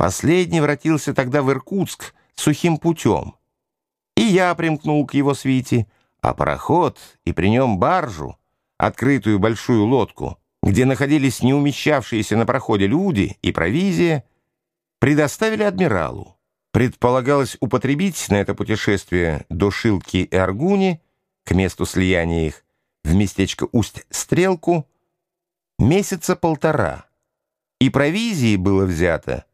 Последний воротился тогда в Иркутск сухим путем. И я примкнул к его свите, а пароход и при нем баржу, открытую большую лодку, где находились неумещавшиеся на проходе люди и провизия, предоставили адмиралу. Предполагалось употребить на это путешествие до Шилки и Аргуни, к месту слияния их, в местечко Усть-Стрелку, месяца полтора. И провизии было взято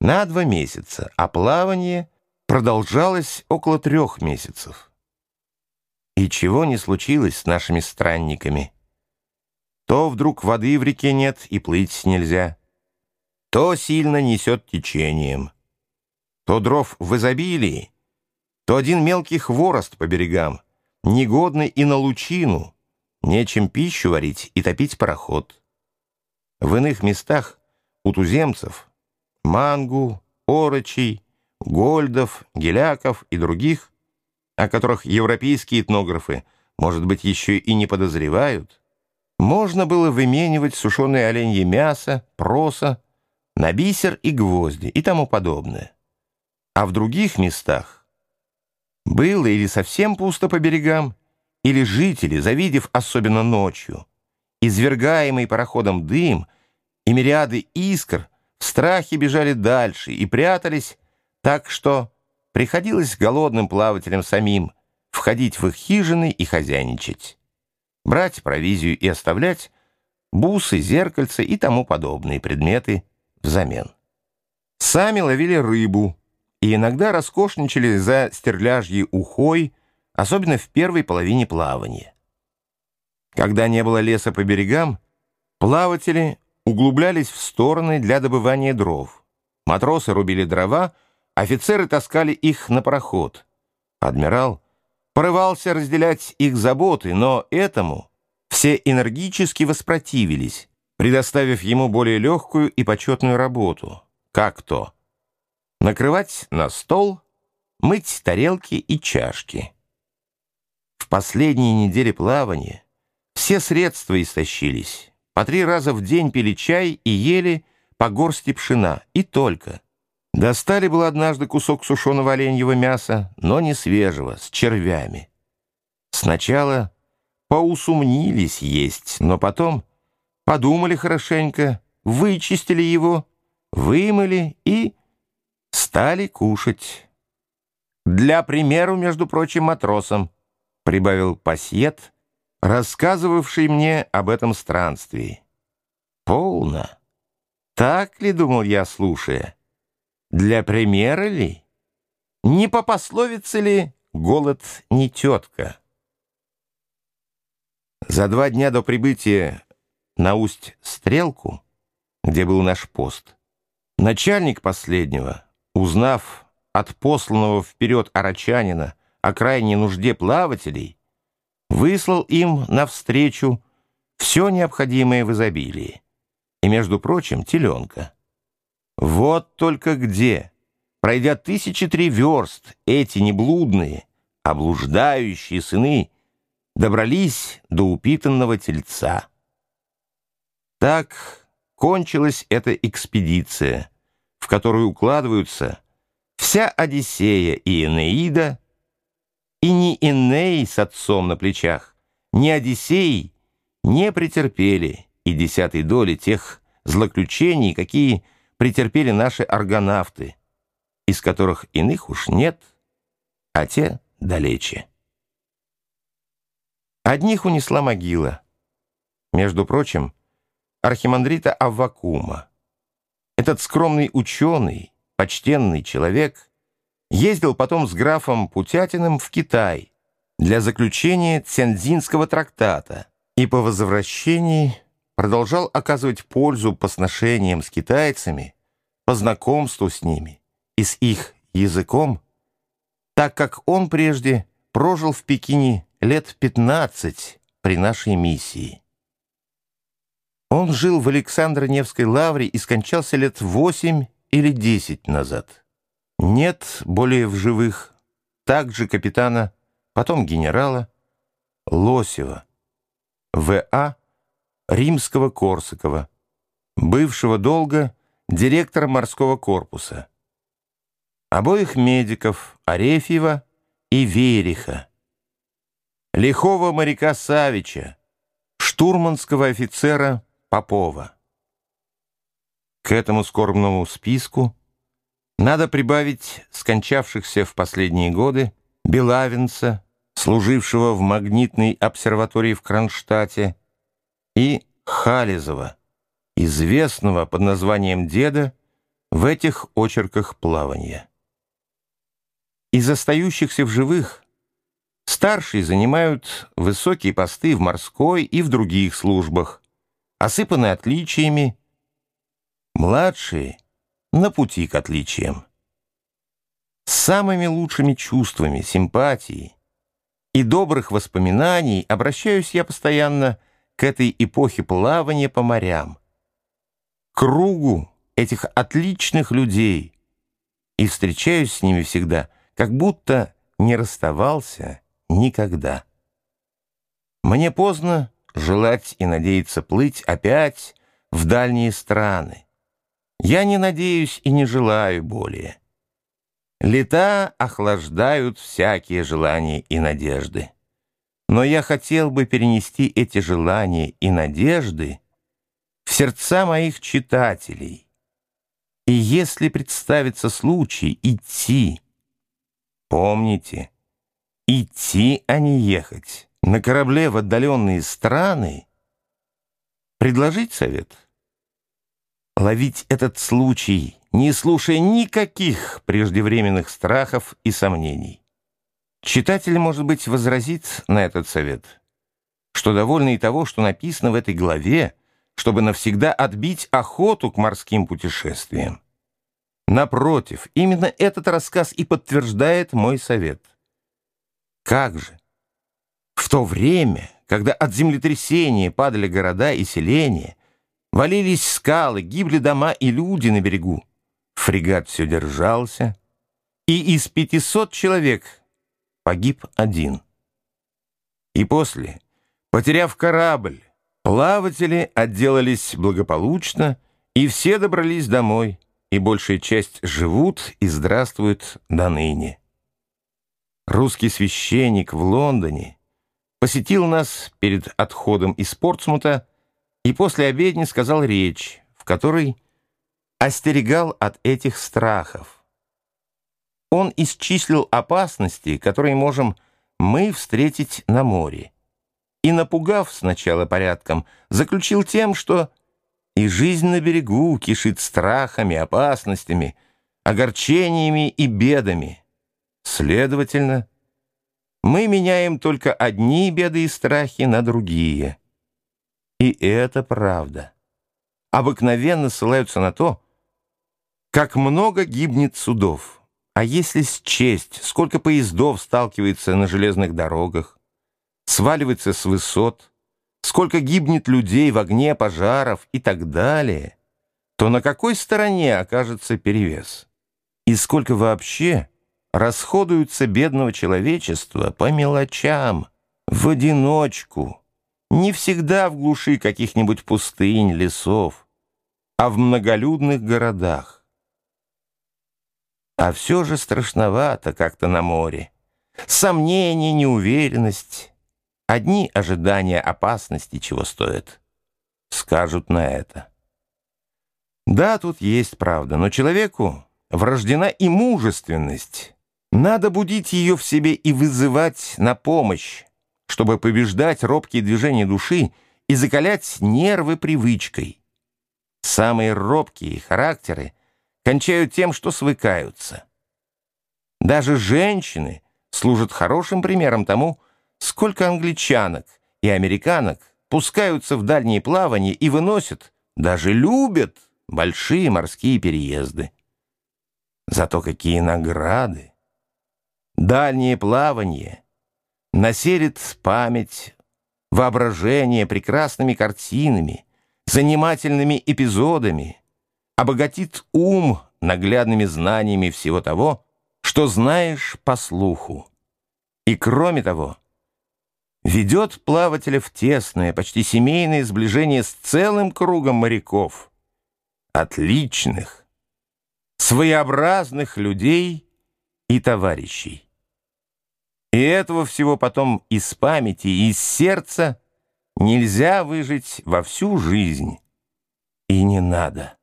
на два месяца, а плавание продолжалось около трех месяцев. И чего не случилось с нашими странниками? То вдруг воды в реке нет и плыть нельзя, то сильно несет течением — то дров в изобилии, то один мелкий хворост по берегам, негодный и на лучину, нечем пищу варить и топить пароход. В иных местах у туземцев мангу, орочей, гольдов, геляков и других, о которых европейские этнографы, может быть, еще и не подозревают, можно было выменивать сушеное оленье мясо, проса, на бисер и гвозди и тому подобное. А в других местах было или совсем пусто по берегам, или жители, завидев особенно ночью, извергаемый пароходом дым и мириады искр, в страхе бежали дальше и прятались, так что приходилось голодным плавателям самим входить в их хижины и хозяйничать, брать провизию и оставлять бусы, зеркальца и тому подобные предметы взамен. Сами ловили рыбу, и иногда роскошничали за стерляжьей ухой, особенно в первой половине плавания. Когда не было леса по берегам, плаватели углублялись в стороны для добывания дров. Матросы рубили дрова, офицеры таскали их на пароход. Адмирал порывался разделять их заботы, но этому все энергически воспротивились, предоставив ему более легкую и почетную работу. Как то? накрывать на стол, мыть тарелки и чашки. В последние недели плавания все средства истощились. По три раза в день пили чай и ели по горсти пшена, и только. Достали было однажды кусок сушеного оленьего мяса, но не свежего, с червями. Сначала поусумнились есть, но потом подумали хорошенько, вычистили его, вымыли и Стали кушать. Для примеру, между прочим, матросам, прибавил пассиет, рассказывавший мне об этом странствии. Полно. Так ли, думал я, слушая? Для примера ли? Не по пословице ли голод не тетка? За два дня до прибытия на Усть-Стрелку, где был наш пост, начальник последнего — Узнав от посланного вперед арачанина о крайней нужде плавателей, выслал им навстречу все необходимое в изобилии. И, между прочим, теленка. Вот только где, пройдя тысячи три верст, эти неблудные, облуждающие сыны добрались до упитанного тельца. Так кончилась эта экспедиция — в которую укладываются вся Одиссея и Энеида, и ни Эней с отцом на плечах, ни Одиссей не претерпели и десятой доли тех злоключений, какие претерпели наши аргонавты, из которых иных уж нет, а те далече. Одних унесла могила, между прочим, архимандрита Аввакума, этот скромный ученый, почтенный человек, ездил потом с графом Путятиным в Китай для заключения Цянзинского трактата и по возвращении продолжал оказывать пользу по сношениям с китайцами, по знакомству с ними и с их языком, так как он прежде прожил в Пекине лет 15 при нашей миссии. Он жил в Александро-Невской лавре и скончался лет восемь или десять назад. Нет более в живых также капитана, потом генерала Лосева, В.А. Римского-Корсакова, бывшего долго директора морского корпуса. Обоих медиков Арефьева и Вериха. Лихого моряка Савича, штурманского офицера Попова. К этому скорбному списку надо прибавить скончавшихся в последние годы Белавинца, служившего в магнитной обсерватории в Кронштадте, и Хализова, известного под названием «Деда» в этих очерках плавания. Из остающихся в живых старшие занимают высокие посты в морской и в других службах, осыпаны отличиями, младшие — на пути к отличиям. Самыми лучшими чувствами, симпатией и добрых воспоминаний обращаюсь я постоянно к этой эпохе плавания по морям, кругу этих отличных людей, и встречаюсь с ними всегда, как будто не расставался никогда. Мне поздно желать и надеяться плыть опять в дальние страны. Я не надеюсь и не желаю более. Лета охлаждают всякие желания и надежды. Но я хотел бы перенести эти желания и надежды в сердца моих читателей. И если представится случай идти, помните, идти, а не ехать, на корабле в отдаленные страны, предложить совет, ловить этот случай, не слушая никаких преждевременных страхов и сомнений. Читатель, может быть, возразит на этот совет, что довольно и того, что написано в этой главе, чтобы навсегда отбить охоту к морским путешествиям. Напротив, именно этот рассказ и подтверждает мой совет. Как же? В то время, когда от землетрясения падали города и селения, валились скалы, гибли дома и люди на берегу, фрегат все держался, и из пятисот человек погиб один. И после, потеряв корабль, плаватели отделались благополучно, и все добрались домой, и большая часть живут и здравствуют до ныне. Русский священник в Лондоне посетил нас перед отходом из Портсмута и после обедни сказал речь, в которой остерегал от этих страхов. Он исчислил опасности, которые можем мы встретить на море. И, напугав сначала порядком, заключил тем, что и жизнь на берегу кишит страхами, опасностями, огорчениями и бедами. Следовательно, мы меняем только одни беды и страхи на другие. И это правда. Обыкновенно ссылаются на то, как много гибнет судов. А если счесть, сколько поездов сталкивается на железных дорогах, сваливается с высот, сколько гибнет людей в огне пожаров и так далее, то на какой стороне окажется перевес? И сколько вообще расходуется бедного человечества по мелочам, в одиночку, не всегда в глуши каких-нибудь пустынь, лесов, а в многолюдных городах. А все же страшновато как-то на море. Сомнение, неуверенность. Одни ожидания опасности чего стоят. Скажут на это. Да, тут есть правда, но человеку врождена и мужественность. Надо будить ее в себе и вызывать на помощь, чтобы побеждать робкие движения души и закалять нервы привычкой. Самые робкие характеры кончают тем, что свыкаются. Даже женщины служат хорошим примером тому, сколько англичанок и американок пускаются в дальние плавания и выносят, даже любят большие морские переезды. Зато какие награды! Дальние плавания населит память, воображение прекрасными картинами, занимательными эпизодами, обогатит ум наглядными знаниями всего того, что знаешь по слуху. И кроме того, ведет плавателя в тесное, почти семейное сближение с целым кругом моряков, отличных, своеобразных людей и товарищей. И этого всего потом из памяти, из сердца нельзя выжить во всю жизнь. И не надо,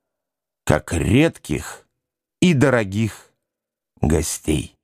как редких и дорогих гостей.